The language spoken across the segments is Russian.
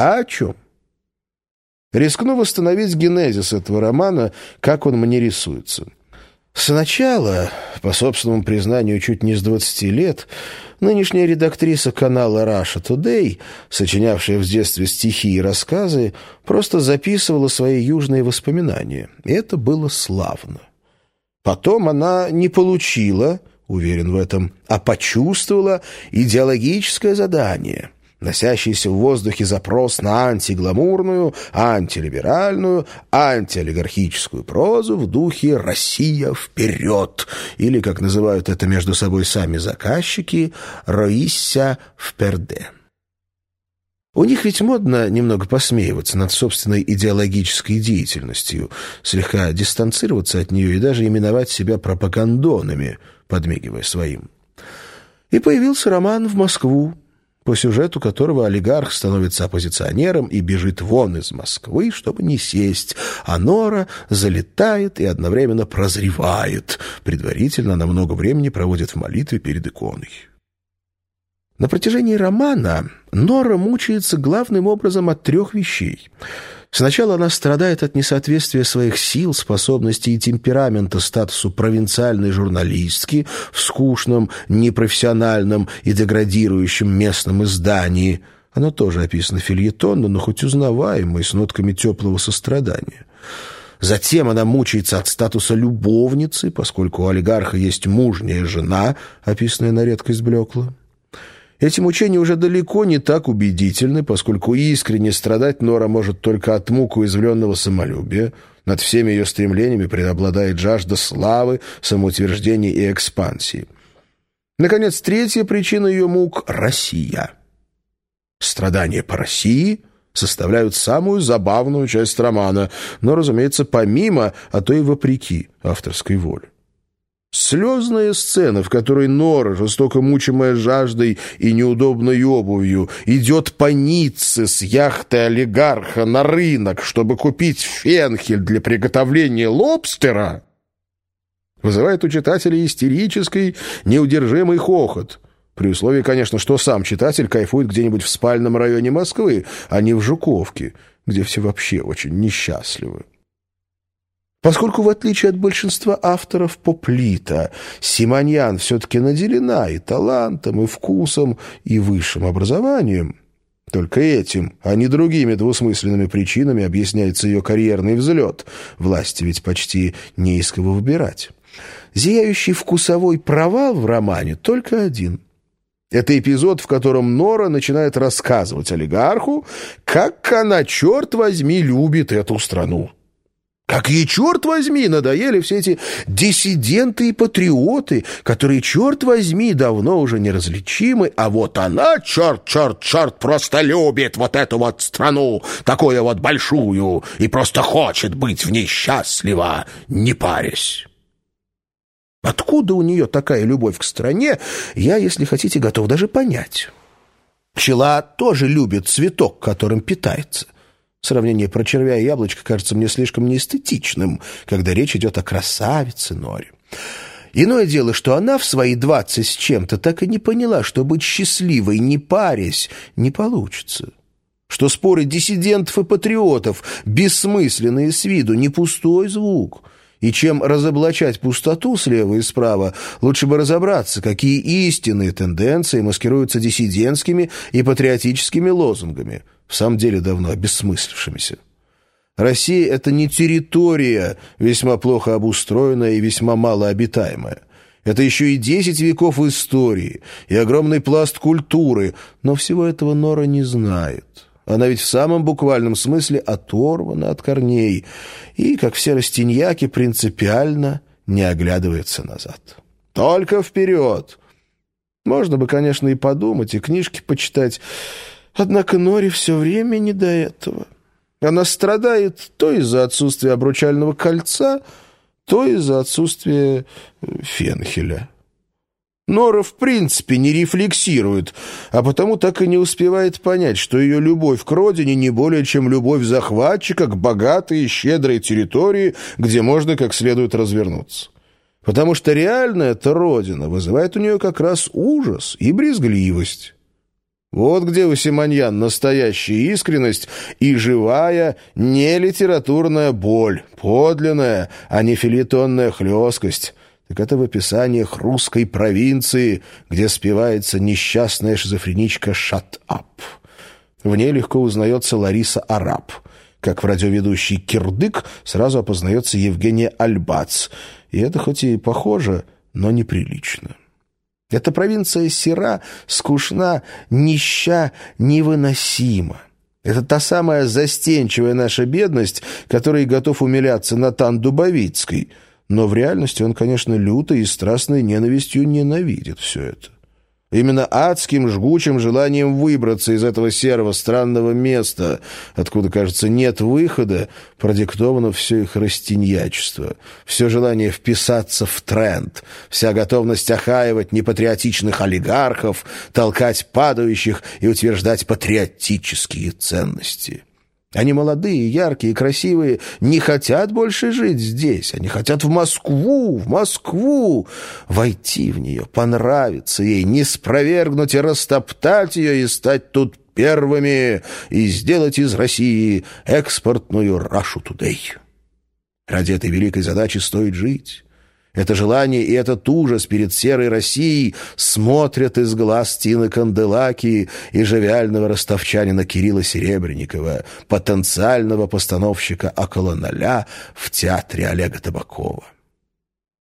А о чем? Рискну восстановить генезис этого романа, как он мне рисуется. Сначала, по собственному признанию, чуть не с 20 лет, нынешняя редактриса канала Russia Today, сочинявшая в детстве стихи и рассказы, просто записывала свои южные воспоминания. И это было славно. Потом она не получила, уверен в этом, а почувствовала идеологическое задание — носящийся в воздухе запрос на антигламурную, антилиберальную, антиолигархическую прозу в духе «Россия вперед» или, как называют это между собой сами заказчики, «Роисся вперде». У них ведь модно немного посмеиваться над собственной идеологической деятельностью, слегка дистанцироваться от нее и даже именовать себя пропагандонами, подмигивая своим. И появился роман в Москву, по сюжету которого олигарх становится оппозиционером и бежит вон из Москвы, чтобы не сесть, а Нора залетает и одновременно прозревает. Предварительно она много времени проводит в молитве перед иконой. На протяжении романа Нора мучается главным образом от трех вещей — Сначала она страдает от несоответствия своих сил, способностей и темперамента статусу провинциальной журналистки в скучном, непрофессиональном и деградирующем местном издании. Оно тоже описано фильетонно, но хоть узнаваемо и с нотками теплого сострадания. Затем она мучается от статуса любовницы, поскольку у олигарха есть мужняя жена, описанная на редкость блекло. Эти мучения уже далеко не так убедительны, поскольку искренне страдать Нора может только от мук уязвленного самолюбия. Над всеми ее стремлениями преобладает жажда славы, самоутверждения и экспансии. Наконец, третья причина ее мук — Россия. Страдания по России составляют самую забавную часть романа, но, разумеется, помимо, а то и вопреки авторской воле. Слезная сцена, в которой Нора, жестоко мучимая жаждой и неудобной обувью, идет по Ницце с яхты олигарха на рынок, чтобы купить фенхель для приготовления лобстера, вызывает у читателя истерический, неудержимый хохот. При условии, конечно, что сам читатель кайфует где-нибудь в спальном районе Москвы, а не в Жуковке, где все вообще очень несчастливы. Поскольку, в отличие от большинства авторов поплита, Симоньян все-таки наделена и талантом, и вкусом, и высшим образованием, только этим, а не другими двусмысленными причинами объясняется ее карьерный взлет. Власти ведь почти не из кого выбирать. Зияющий вкусовой провал в романе только один — это эпизод, в котором Нора начинает рассказывать олигарху, как она, черт возьми, любит эту страну. Как ей, черт возьми, надоели все эти диссиденты и патриоты, которые, черт возьми, давно уже неразличимы, а вот она, черт, черт, черт, просто любит вот эту вот страну, такую вот большую, и просто хочет быть в ней счастлива, не парясь. Откуда у нее такая любовь к стране, я, если хотите, готов даже понять. Пчела тоже любит цветок, которым питается — Сравнение про червя и яблочко кажется мне слишком неэстетичным, когда речь идет о красавице Норе. Иное дело, что она в свои двадцать с чем-то так и не поняла, что быть счастливой, не парясь, не получится. Что споры диссидентов и патриотов, бессмысленные с виду, не пустой звук. И чем разоблачать пустоту слева и справа, лучше бы разобраться, какие истинные тенденции маскируются диссидентскими и патриотическими лозунгами – в самом деле давно обессмыслившимися. Россия — это не территория, весьма плохо обустроенная и весьма малообитаемая. Это еще и десять веков истории, и огромный пласт культуры, но всего этого Нора не знает. Она ведь в самом буквальном смысле оторвана от корней и, как все растиньяки, принципиально не оглядывается назад. Только вперед! Можно бы, конечно, и подумать, и книжки почитать, Однако Нори все время не до этого. Она страдает то из-за отсутствия обручального кольца, то из-за отсутствия фенхеля. Нора в принципе не рефлексирует, а потому так и не успевает понять, что ее любовь к родине не более чем любовь захватчика к богатой и щедрой территории, где можно как следует развернуться. Потому что реально эта родина вызывает у нее как раз ужас и брезгливость. Вот где у Симоньян настоящая искренность и живая, не литературная боль, подлинная, а не филитонная хлесткость. Так это в описаниях русской провинции, где спевается несчастная шизофреничка «Shut up». В ней легко узнается Лариса Араб. Как в радиоведущей «Кирдык» сразу опознается Евгения Альбац. И это хоть и похоже, но неприлично. Эта провинция сера, скучна, нища, невыносима. Это та самая застенчивая наша бедность, которой готов умиляться Натан Дубовицкий. Но в реальности он, конечно, лютой и страстной ненавистью ненавидит все это. Именно адским, жгучим желанием выбраться из этого серого странного места, откуда, кажется, нет выхода, продиктовано все их растиньячество, все желание вписаться в тренд, вся готовность охаивать непатриотичных олигархов, толкать падающих и утверждать патриотические ценности». Они молодые, яркие, красивые, не хотят больше жить здесь. Они хотят в Москву, в Москву, войти в нее, понравиться ей, не спровергнуть и растоптать ее и стать тут первыми и сделать из России экспортную Рашу Тудей. Ради этой великой задачи стоит жить. Это желание и этот ужас перед серой Россией смотрят из глаз Тины Канделаки и живиального ростовчанина Кирилла Серебренникова, потенциального постановщика «Около ноля» в театре Олега Табакова.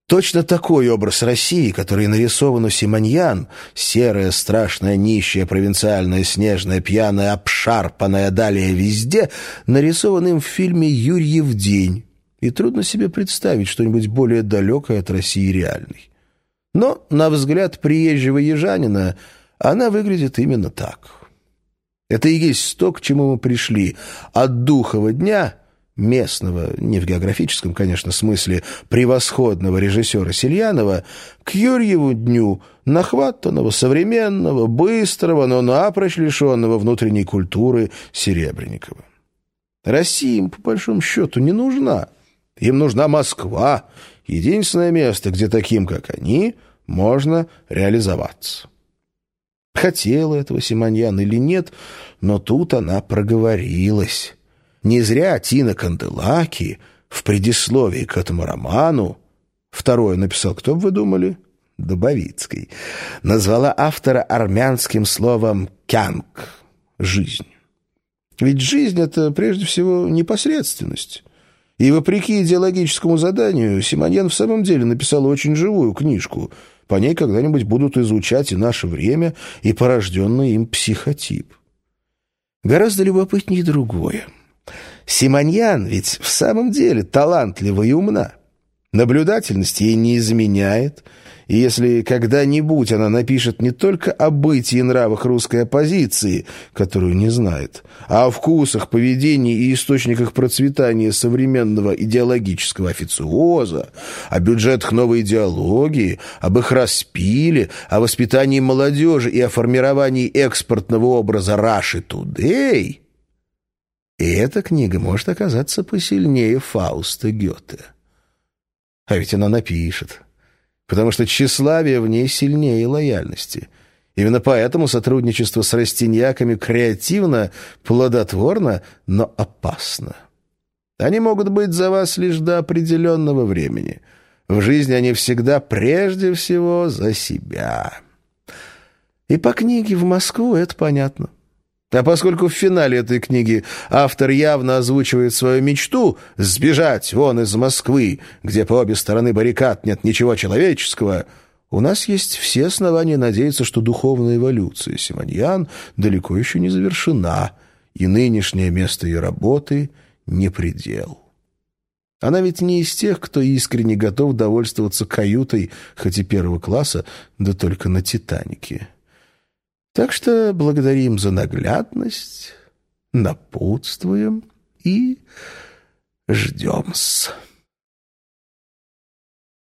Точно такой образ России, который нарисован у Симоньян, серая, страшная, нищая, провинциальная, снежная, пьяная, обшарпанная далее везде, нарисован им в фильме «Юрьев день», и трудно себе представить что-нибудь более далекое от России реальной. Но, на взгляд приезжего ежанина, она выглядит именно так. Это и есть то, к чему мы пришли. От духового дня, местного, не в географическом, конечно, смысле, превосходного режиссера Сельянова, к Юрьеву дню, нахватанного, современного, быстрого, но напрочь лишенного внутренней культуры Серебренникова. Россия им, по большому счету, не нужна. Им нужна Москва, единственное место, где таким, как они, можно реализоваться. Хотела этого Симоньян или нет, но тут она проговорилась. Не зря Тина Канделаки в предисловии к этому роману, второе написал, кто бы вы думали? Дубовицкий, назвала автора армянским словом «кянг» — «жизнь». Ведь жизнь — это прежде всего непосредственность. И вопреки идеологическому заданию, Симоньян в самом деле написал очень живую книжку. По ней когда-нибудь будут изучать и наше время, и порожденный им психотип. Гораздо любопытнее другое. Симоньян ведь в самом деле талантлива и умна. Наблюдательность ей не изменяет – и если когда-нибудь она напишет не только о бытии и нравах русской оппозиции, которую не знает, а о вкусах, поведении и источниках процветания современного идеологического официоза, о бюджетах новой идеологии, об их распиле, о воспитании молодежи и о формировании экспортного образа «Раши Тудей», и эта книга может оказаться посильнее Фауста Гёте. А ведь она напишет потому что тщеславие в ней сильнее лояльности. Именно поэтому сотрудничество с растиньяками креативно, плодотворно, но опасно. Они могут быть за вас лишь до определенного времени. В жизни они всегда прежде всего за себя. И по книге в Москву это понятно. А поскольку в финале этой книги автор явно озвучивает свою мечту сбежать вон из Москвы, где по обе стороны баррикад нет ничего человеческого, у нас есть все основания надеяться, что духовная эволюция Симоньян далеко еще не завершена, и нынешнее место ее работы не предел. Она ведь не из тех, кто искренне готов довольствоваться каютой, хоть и первого класса, да только на «Титанике». Так что благодарим за наглядность, напутствуем и ждем-с.